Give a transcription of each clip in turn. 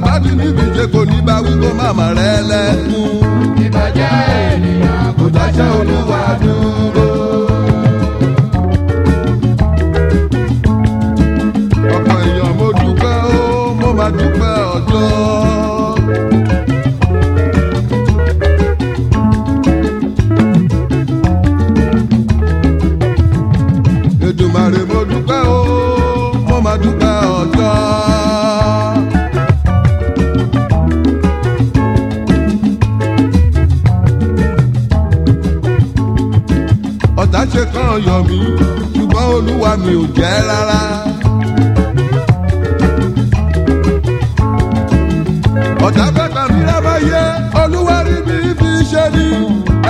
bàbá mi níbi ìjẹ kò ní bá wí kó màmá rẹ lẹ́kún. ìbàjẹ́ ènìyàn kò dáṣẹ́ olúwa dúró. mi ò jẹ́ rárá. ọ̀tá bàbá mi lábáyé olúwa rí mi fi ṣe ni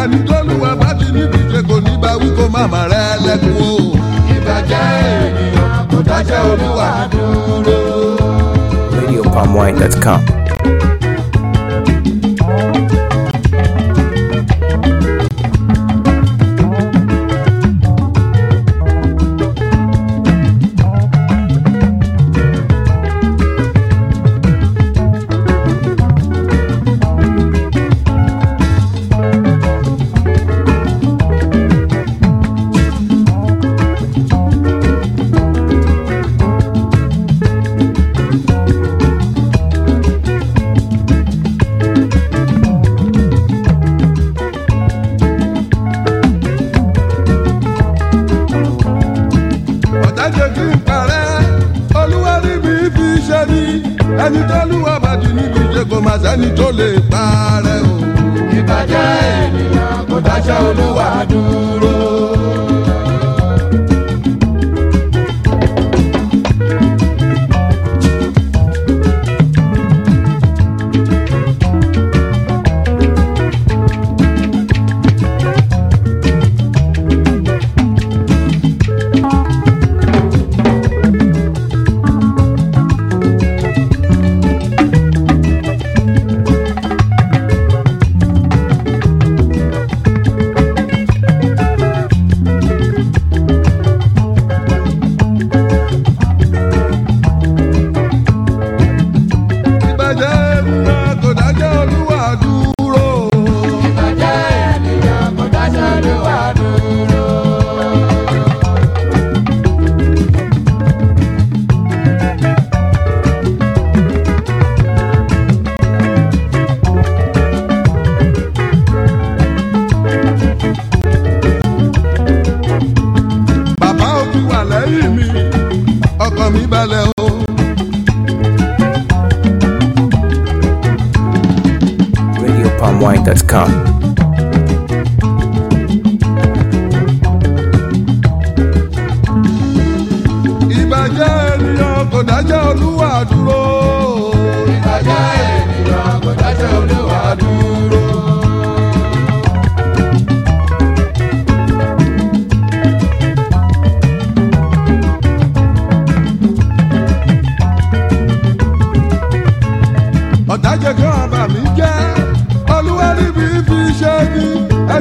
ẹni tó lùwà bá ti níbi ṣe kò ní bá wí kó màmá rẹ lẹ́kùn o. ìbàjẹ́ ènìyàn kò dájẹ́ olúwa dúró. RadioPalmWine.com kò má sẹ́ni tó lè parẹ́ o. ìbàjẹ́ ènìyàn kò dáṣẹ́ olúwa dúró.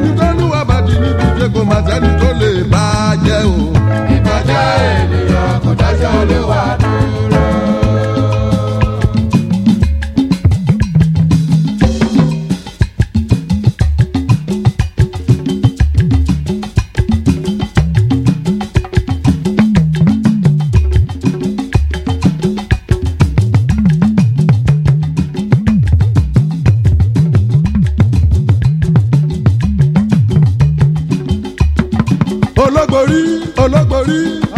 you go.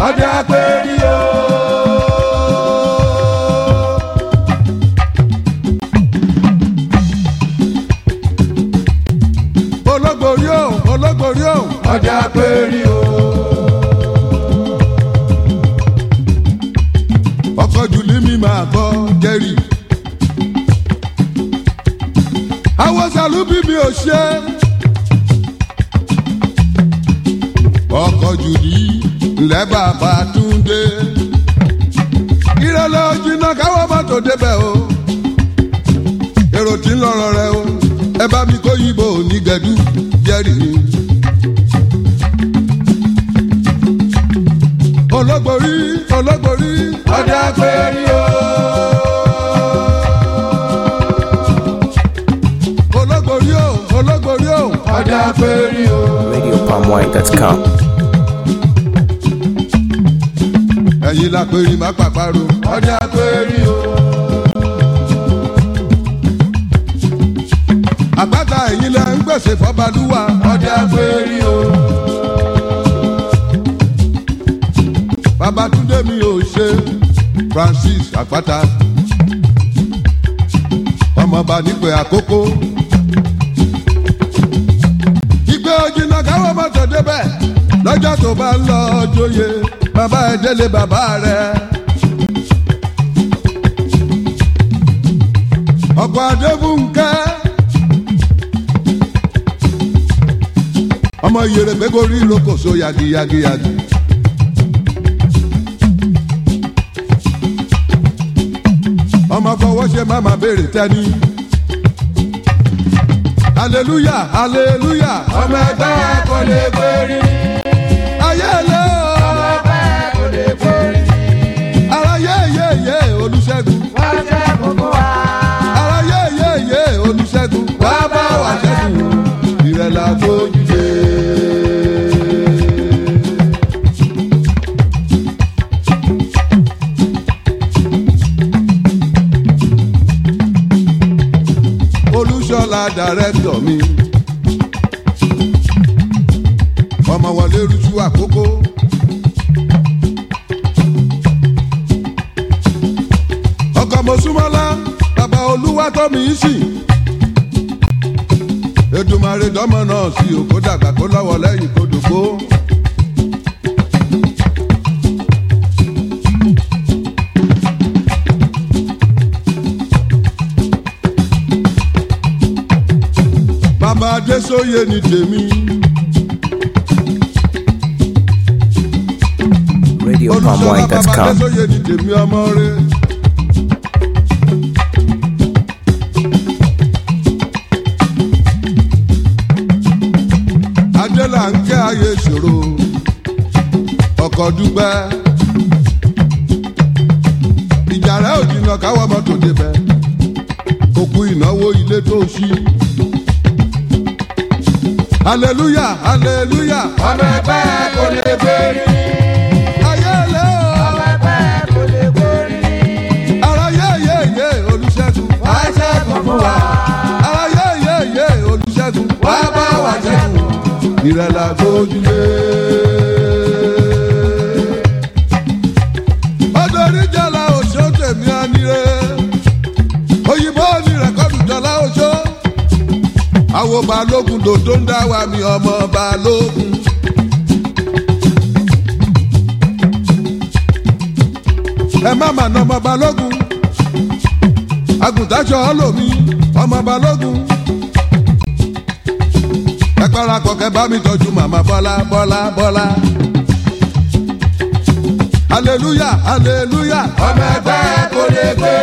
ọdẹ agbẹ́rí o. ológbòrí o ológbòrí o ọdẹ agbẹ́rí o. ọkọ̀ jùlí mi máa kọ́ jẹ́rìí. àwọn sàlùbí mi ò ṣe. ọkọ̀ ǹlẹ́ bàbá túndé ìrọ̀lẹ́ ojúná káwọ́ mọ́tò débẹ̀ o èrò tí ń lọ́rọ̀ rẹ o ẹ bá mi kó yìnbó ní gẹ̀dú jẹ́rìí ni. ológbòrí ológbòrí ọdẹ àpẹẹrí o. ológbòrí o ológbòrí o ọdẹ àpẹẹrí o. RadioPalmWine.com àpèrí má pàparò. ọdẹ àpèrí o. àpáta ẹ̀yìn lẹ ń gbèsè fọ́balúwa. ọdẹ àpèrí o. Babátúndé mi ò ṣe Francis àpáta ọmọọba nípe àkókò. ìgbé ojì náà káwọ́ mọ́tò débẹ̀ lọ́jọ́ tó bá ń lọ joyè bàbá ìdílé bàbá rẹ. ọkọ adébúnkẹ́ ọmọ yèrèpé gorí lókòso yagiyagiyagi. ọmọ fọwọ́ ṣe má má béèrè tẹ́ni. hallelujah hallelujah ọmọ ẹgbẹ́ kò lè gbé rí. ayé lè. Thank kọ́ mi sí. Èdùmàrè dọ́mọ náà sí òkú dàgbà kó lọ́wọ́ lẹ́yìn kó dògbó. Bàbá Adésóyè ni tèmi. Radio Palm Wine.com. káyé ṣòro ọkọ̀ dúpẹ́ ìjà ò jìnnà káwọ́ mọ́tò débẹ̀ òkú ìnáwó ilé tó ṣí. hallelujah hallelujah ọmọ ẹgbẹ́ kò lè bẹ́ẹ̀ ire la gbójúlé. ọdọọdún jọlá oṣó tèmi anire òyìnbó onírẹ̀ kọ́bí jọlá oṣó. àwo balógun dòdó ń dá wa mi ọmọ balógun. ẹ má mà nà ọmọ balógun àgùntàn aṣọ ọlọ́mi ọmọ balógun agbára kọ̀kẹ́ bá mi tọ́jú màmá bọ́lá bọ́lá bọ́lá. hallelujah hallelujah ọmọ ẹgbẹ́ kò lè gbé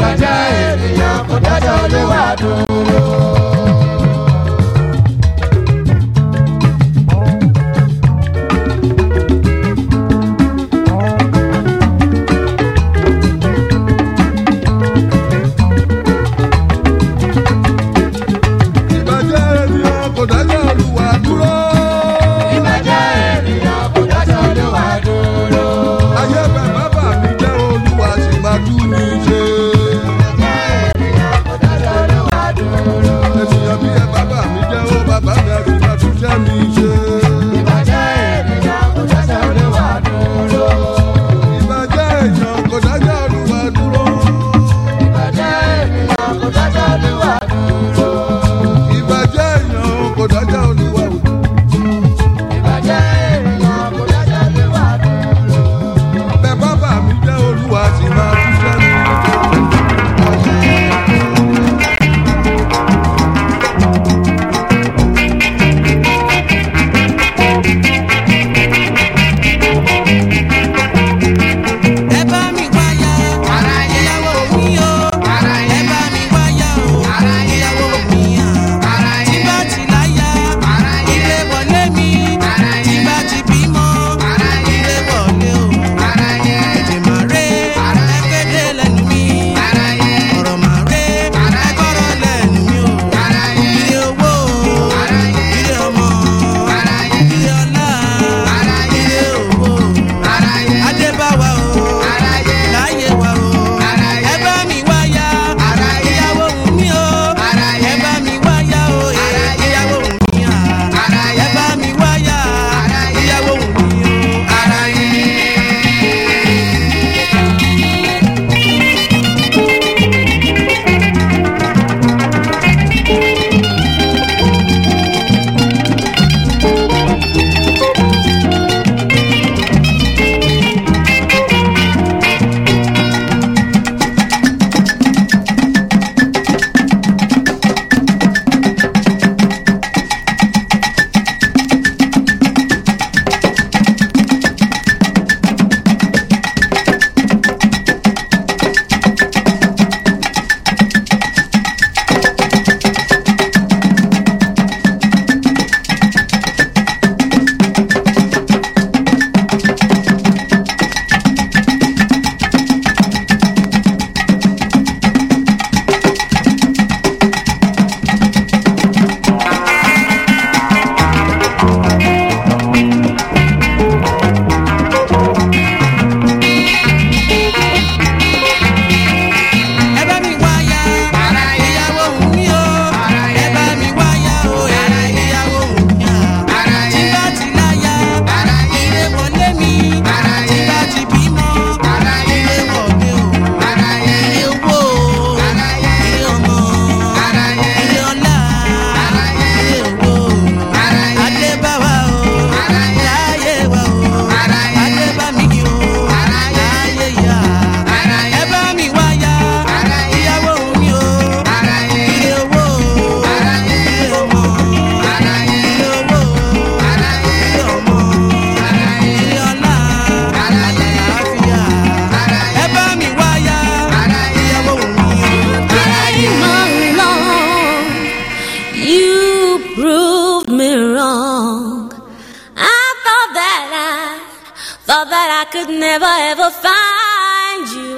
kọjá ènìyàn kò dájọ́ olúwa dùn.